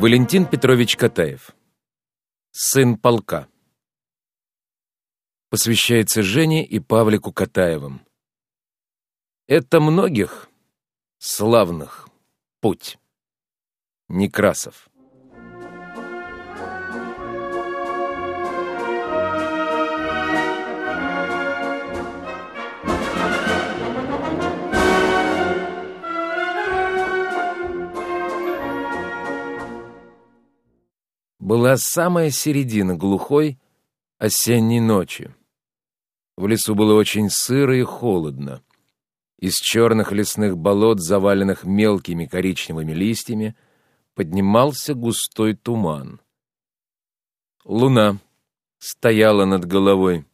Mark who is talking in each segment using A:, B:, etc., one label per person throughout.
A: Валентин Петрович Катаев. Сын полка. Посвящается Жене и Павлику Катаевым. Это многих славных путь. Некрасов. Была самая середина глухой осенней ночи. В лесу было очень сыро и холодно. Из черных лесных болот, заваленных мелкими коричневыми листьями, поднимался густой туман. Луна стояла над головой.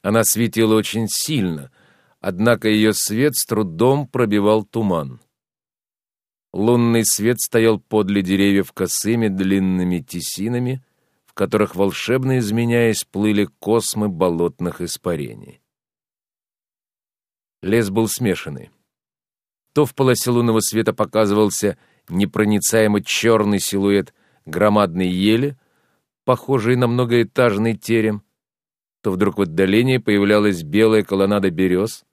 A: Она светила очень сильно, однако ее свет с трудом пробивал туман. Лунный свет стоял подле деревьев косыми длинными тесинами, в которых, волшебно изменяясь, плыли космы болотных испарений. Лес был смешанный. То в полосе лунного света показывался непроницаемо черный силуэт громадной ели, похожий на многоэтажный терем, то вдруг в отдалении появлялась белая колоннада берез,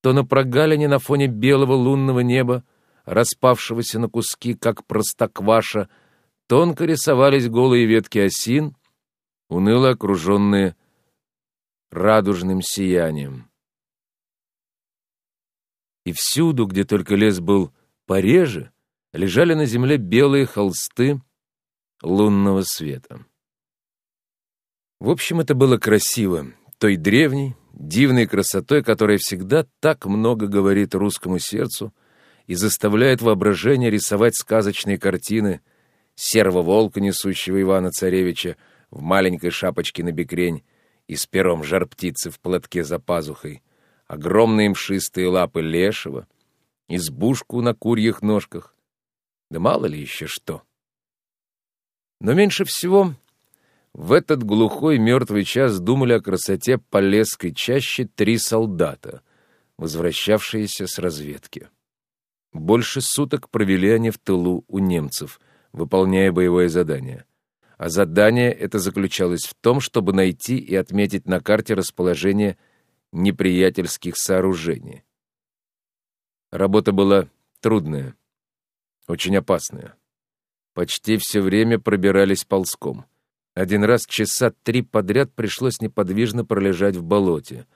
A: то на прогалине на фоне белого лунного неба распавшегося на куски, как простокваша, тонко рисовались голые ветки осин, уныло окруженные радужным сиянием. И всюду, где только лес был пореже, лежали на земле белые холсты лунного света. В общем, это было красиво, той древней, дивной красотой, которая всегда так много говорит русскому сердцу, и заставляет воображение рисовать сказочные картины серого волка, несущего Ивана-Царевича в маленькой шапочке на бекрень и с пером жар-птицы в платке за пазухой, огромные мшистые лапы лешего, избушку на курьих ножках, да мало ли еще что. Но меньше всего в этот глухой мертвый час думали о красоте Полесской чаще три солдата, возвращавшиеся с разведки. Больше суток провели они в тылу у немцев, выполняя боевое задание. А задание это заключалось в том, чтобы найти и отметить на карте расположение неприятельских сооружений. Работа была трудная, очень опасная. Почти все время пробирались ползком. Один раз часа три подряд пришлось неподвижно пролежать в болоте,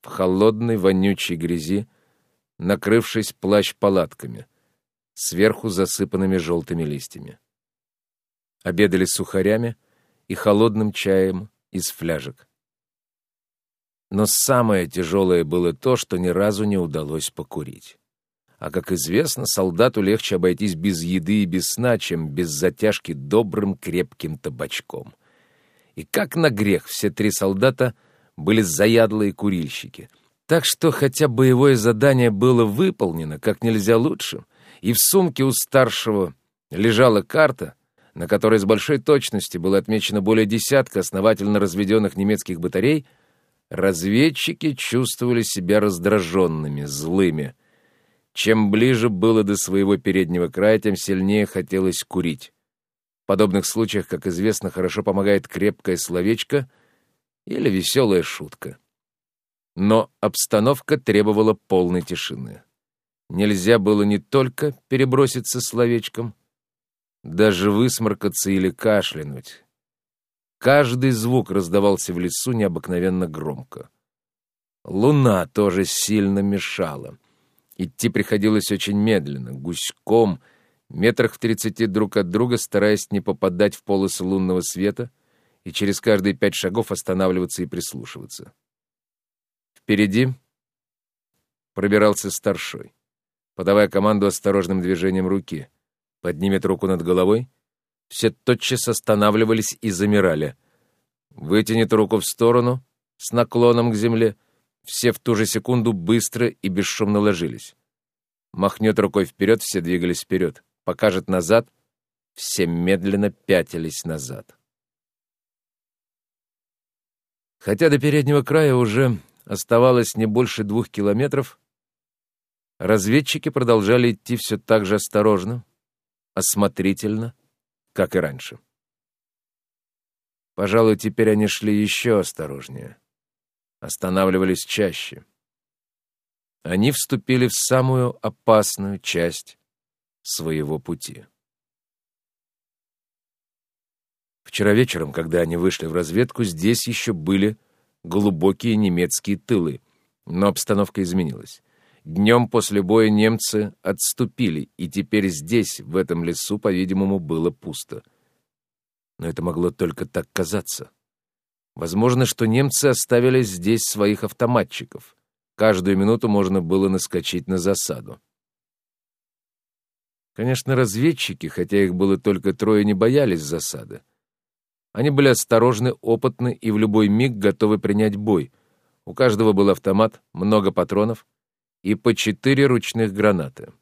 A: в холодной вонючей грязи, накрывшись плащ-палатками, сверху засыпанными желтыми листьями. Обедали сухарями и холодным чаем из фляжек. Но самое тяжелое было то, что ни разу не удалось покурить. А, как известно, солдату легче обойтись без еды и без сна, чем без затяжки добрым крепким табачком. И как на грех все три солдата были заядлые курильщики — так что, хотя боевое задание было выполнено как нельзя лучше, и в сумке у старшего лежала карта, на которой с большой точностью было отмечено более десятка основательно разведенных немецких батарей, разведчики чувствовали себя раздраженными, злыми. Чем ближе было до своего переднего края, тем сильнее хотелось курить. В подобных случаях, как известно, хорошо помогает крепкое словечко или веселая шутка. Но обстановка требовала полной тишины. Нельзя было не только переброситься словечком, даже высморкаться или кашлянуть. Каждый звук раздавался в лесу необыкновенно громко. Луна тоже сильно мешала. Идти приходилось очень медленно, гуськом, метрах в тридцати друг от друга, стараясь не попадать в полосы лунного света и через каждые пять шагов останавливаться и прислушиваться. Впереди пробирался старшой, подавая команду осторожным движением руки. Поднимет руку над головой. Все тотчас останавливались и замирали. Вытянет руку в сторону, с наклоном к земле. Все в ту же секунду быстро и бесшумно ложились. Махнет рукой вперед, все двигались вперед. Покажет назад, все медленно пятились назад. Хотя до переднего края уже оставалось не больше двух километров, разведчики продолжали идти все так же осторожно, осмотрительно, как и раньше. Пожалуй, теперь они шли еще осторожнее, останавливались чаще. Они вступили в самую опасную часть своего пути. Вчера вечером, когда они вышли в разведку, здесь еще были глубокие немецкие тылы, но обстановка изменилась. Днем после боя немцы отступили, и теперь здесь, в этом лесу, по-видимому, было пусто. Но это могло только так казаться. Возможно, что немцы оставили здесь своих автоматчиков. Каждую минуту можно было наскочить на засаду. Конечно, разведчики, хотя их было только трое, не боялись засады. Они были осторожны, опытны и в любой миг готовы принять бой. У каждого был автомат, много патронов — и по четыре ручных гранаты.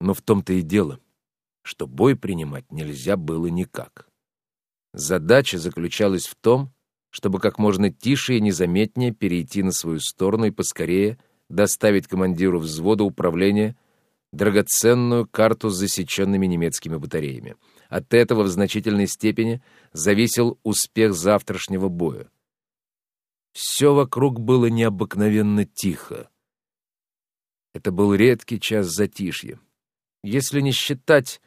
A: Но в том-то и дело, что бой принимать нельзя было никак. Задача заключалась в том, чтобы как можно тише и незаметнее перейти на свою сторону и поскорее доставить командиру взвода управления драгоценную карту с засеченными немецкими батареями. От этого в значительной степени зависел успех завтрашнего боя. Все вокруг было необыкновенно тихо. Это был редкий час затишья. Если не считать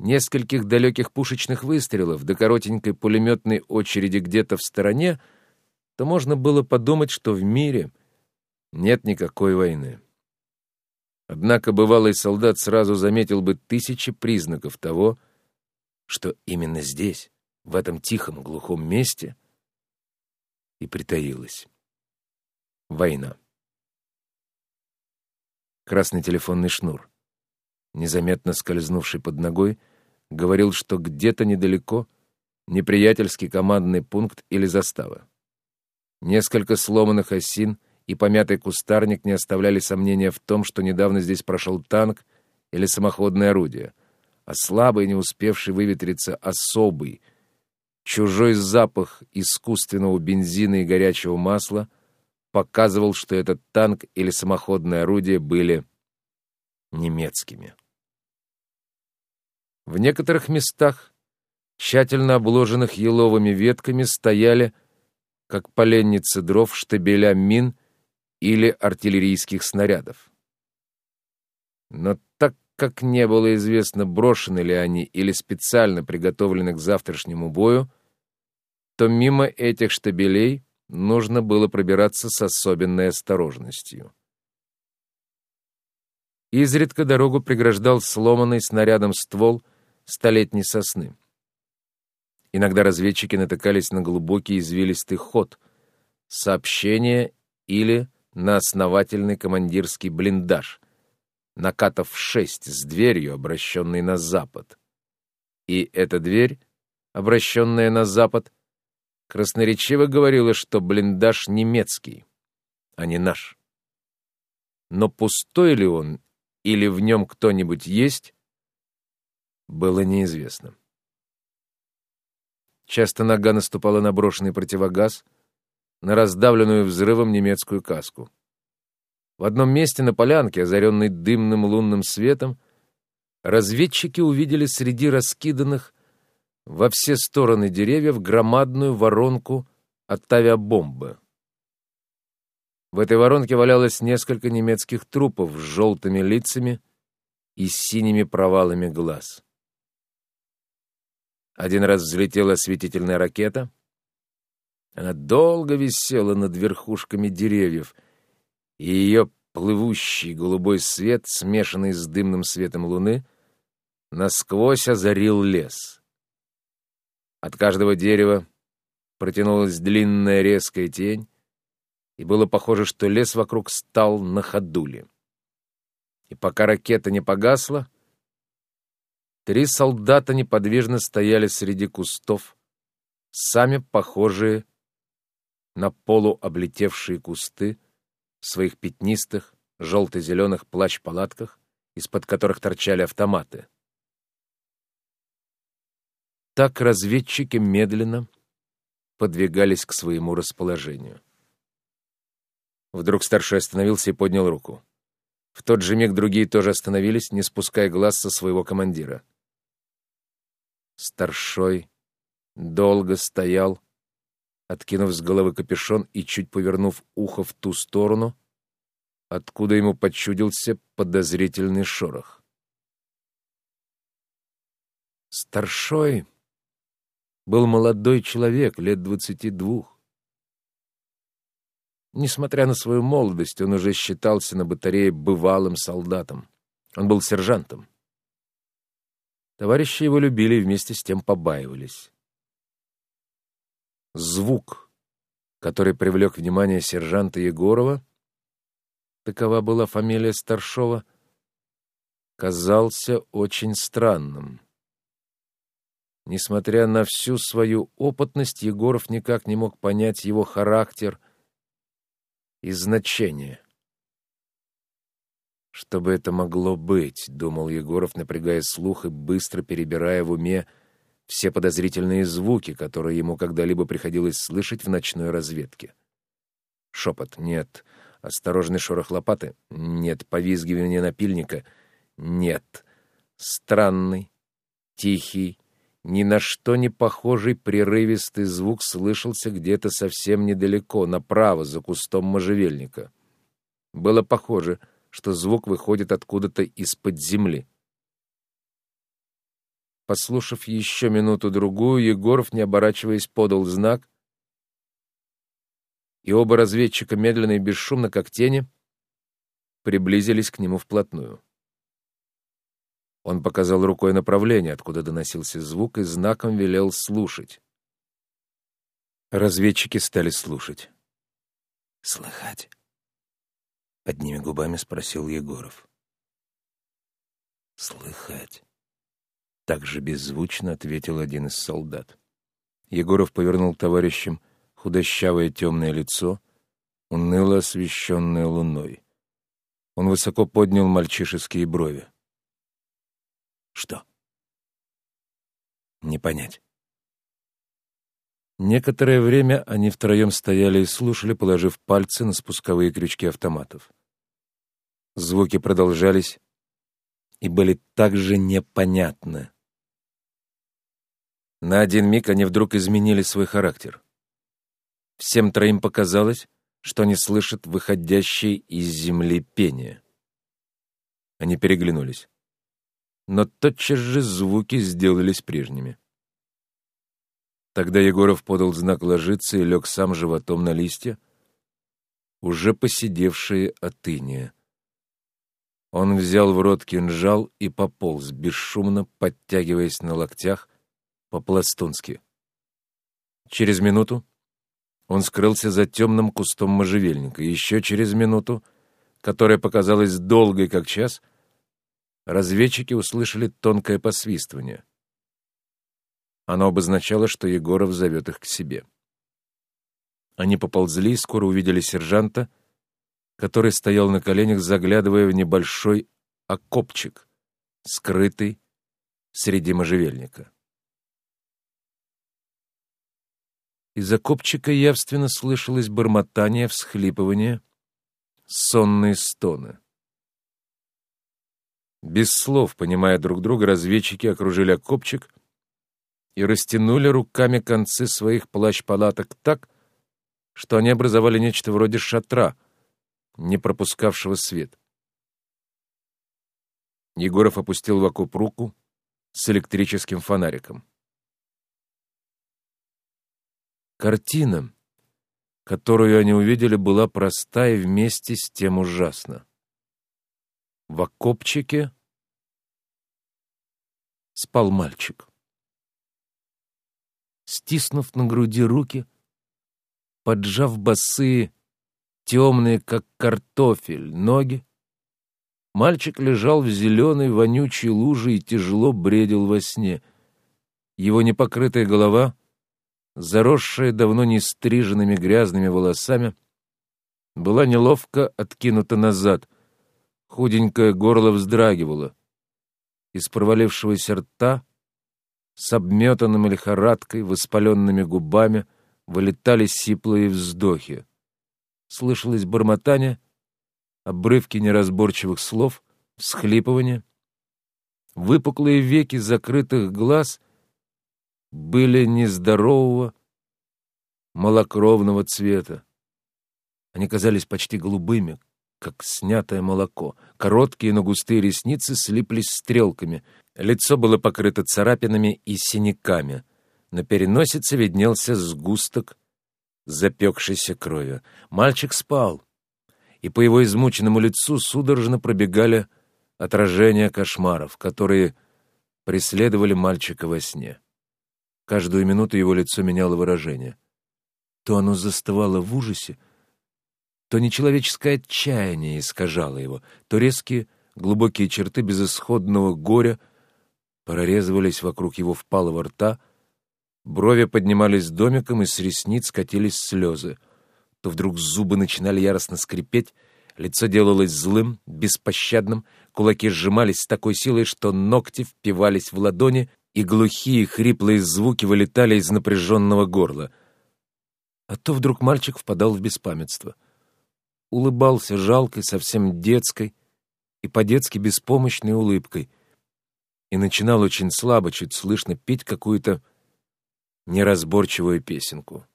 A: нескольких далеких пушечных выстрелов до коротенькой пулеметной очереди где-то в стороне, то можно было подумать, что в мире нет никакой войны. Однако бывалый солдат сразу заметил бы тысячи признаков того, что именно здесь, в этом тихом глухом месте, и притаилась война красный телефонный шнур. Незаметно скользнувший под ногой, говорил, что где-то недалеко неприятельский командный пункт или застава. Несколько сломанных осин и помятый кустарник не оставляли сомнения в том, что недавно здесь прошел танк или самоходное орудие, а слабый, не успевший выветриться, особый, чужой запах искусственного бензина и горячего масла показывал, что этот танк или самоходное орудие были немецкими. В некоторых местах, тщательно обложенных еловыми ветками, стояли, как поленницы дров, штабеля мин или артиллерийских снарядов. Но так как не было известно, брошены ли они или специально приготовлены к завтрашнему бою, то мимо этих штабелей нужно было пробираться с особенной осторожностью. Изредка дорогу преграждал сломанный снарядом ствол столетней сосны. Иногда разведчики натыкались на глубокий извилистый ход, сообщение или на основательный командирский блиндаж, накатав шесть с дверью, обращенной на запад. И эта дверь, обращенная на запад, красноречиво говорила, что блиндаж немецкий, а не наш. Но пустой ли он или в нем кто-нибудь есть, было неизвестно. Часто нога наступала на брошенный противогаз, на раздавленную взрывом немецкую каску. В одном месте на полянке, озаренной дымным лунным светом, разведчики увидели среди раскиданных во все стороны деревьев громадную воронку от авиабомбы. В этой воронке валялось несколько немецких трупов с желтыми лицами и синими провалами глаз. Один раз взлетела осветительная ракета. Она долго висела над верхушками деревьев, и ее плывущий голубой свет, смешанный с дымным светом луны, насквозь озарил лес. От каждого дерева протянулась длинная резкая тень, и было похоже, что лес вокруг стал на ходули. И пока ракета не погасла, три солдата неподвижно стояли среди кустов, сами похожие на полуоблетевшие кусты в своих пятнистых, желто-зеленых плащ-палатках, из-под которых торчали автоматы. Так разведчики медленно подвигались к своему расположению. Вдруг старший остановился и поднял руку. В тот же миг другие тоже остановились, не спуская глаз со своего командира. Старшой долго стоял, откинув с головы капюшон и чуть повернув ухо в ту сторону, откуда ему почудился подозрительный шорох. Старшой был молодой человек, лет двадцати двух. Несмотря на свою молодость, он уже считался на батарее бывалым солдатом. Он был сержантом. Товарищи его любили и вместе с тем побаивались. Звук, который привлек внимание сержанта Егорова, такова была фамилия Старшова, казался очень странным. Несмотря на всю свою опытность, Егоров никак не мог понять его характер и значение. «Что бы это могло быть?» — думал Егоров, напрягая слух и быстро перебирая в уме все подозрительные звуки, которые ему когда-либо приходилось слышать в ночной разведке. Шепот — нет. Осторожный шорох лопаты — нет. Повизгивание напильника — нет. Странный, тихий, ни на что не похожий прерывистый звук слышался где-то совсем недалеко, направо, за кустом можжевельника. Было похоже, что звук выходит откуда-то из-под земли. Послушав еще минуту-другую, Егоров, не оборачиваясь, подал знак, и оба разведчика медленно и бесшумно, как тени, приблизились к нему вплотную. Он показал рукой направление, откуда доносился звук, и знаком велел слушать. Разведчики стали слушать. «Слыхать?» — одними губами спросил Егоров. «Слыхать?» — так же беззвучно ответил один из солдат. Егоров повернул товарищам худощавое темное лицо, уныло освещенное луной. Он высоко поднял мальчишеские брови. Что? Не понять. Некоторое время они втроем стояли и слушали, положив пальцы на спусковые крючки автоматов. Звуки продолжались и были также непонятны. На один миг они вдруг изменили свой характер. Всем троим показалось, что они слышат выходящее из земли пение. Они переглянулись но тотчас же звуки сделались прежними. Тогда Егоров подал знак ложиться и лег сам животом на листья, уже посидевшие от иния. Он взял в рот кинжал и пополз, бесшумно подтягиваясь на локтях, по-пластунски. Через минуту он скрылся за темным кустом можжевельника. Еще через минуту, которая показалась долгой, как час — разведчики услышали тонкое посвистывание. Оно обозначало, что Егоров зовет их к себе. Они поползли и скоро увидели сержанта, который стоял на коленях, заглядывая в небольшой окопчик, скрытый среди можжевельника. Из окопчика явственно слышалось бормотание, всхлипывание, сонные стоны. Без слов, понимая друг друга, разведчики окружили окопчик и растянули руками концы своих плащ-палаток так, что они образовали нечто вроде шатра, не пропускавшего свет. Егоров опустил в окоп руку с электрическим фонариком. Картина, которую они увидели, была проста и вместе с тем ужасна. В окопчике спал мальчик. Стиснув на груди руки, поджав босые, темные, как картофель, ноги, мальчик лежал в зеленой вонючей луже и тяжело бредил во сне. Его непокрытая голова, заросшая давно не стриженными грязными волосами, была неловко откинута назад, худенькое горло вздрагивало. Из провалившегося рта с обметанным лихорадкой, воспаленными губами вылетали сиплые вздохи. Слышалось бормотание, обрывки неразборчивых слов, всхлипывание. Выпуклые веки закрытых глаз были нездорового, малокровного цвета. Они казались почти голубыми, как снятое молоко. Короткие, но густые ресницы слиплись стрелками. Лицо было покрыто царапинами и синяками. На переносице виднелся сгусток запекшейся крови. Мальчик спал, и по его измученному лицу судорожно пробегали отражения кошмаров, которые преследовали мальчика во сне. Каждую минуту его лицо меняло выражение. То оно застывало в ужасе, то нечеловеческое отчаяние искажало его, то резкие глубокие черты безысходного горя прорезывались вокруг его впалого рта, брови поднимались домиком, и с ресниц катились слезы. То вдруг зубы начинали яростно скрипеть, лицо делалось злым, беспощадным, кулаки сжимались с такой силой, что ногти впивались в ладони, и глухие хриплые звуки вылетали из напряженного горла. А то вдруг мальчик впадал в беспамятство — улыбался жалкой, совсем детской и по-детски беспомощной улыбкой и начинал очень слабо, чуть слышно петь какую-то неразборчивую песенку.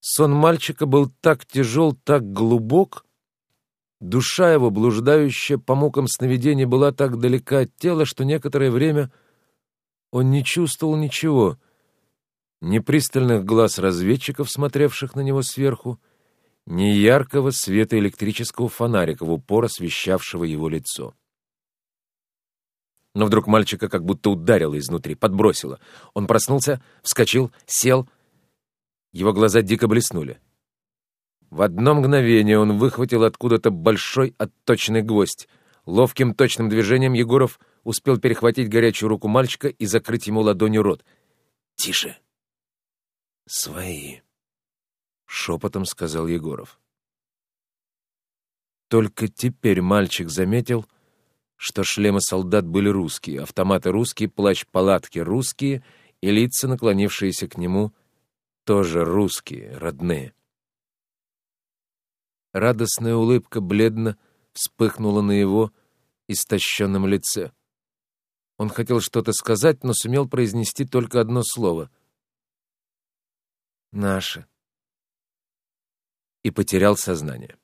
A: Сон мальчика был так тяжел, так глубок, душа его, блуждающая по мукам сновидения, была так далека от тела, что некоторое время он не чувствовал ничего — ни пристальных глаз разведчиков, смотревших на него сверху, ни яркого света электрического фонарика, в упор освещавшего его лицо. Но вдруг мальчика как будто ударило изнутри, подбросило. Он проснулся, вскочил, сел. Его глаза дико блеснули. В одно мгновение он выхватил откуда-то большой отточенный гвоздь. Ловким точным движением Егоров успел перехватить горячую руку мальчика и закрыть ему ладонью рот. «Тише!» «Свои», — шепотом сказал Егоров. Только теперь мальчик заметил, что шлемы солдат были русские, автоматы русские, плащ-палатки русские, и лица, наклонившиеся к нему, тоже русские, родные. Радостная улыбка бледно вспыхнула на его истощенном лице. Он хотел что-то сказать, но сумел произнести только одно слово наши. И потерял сознание.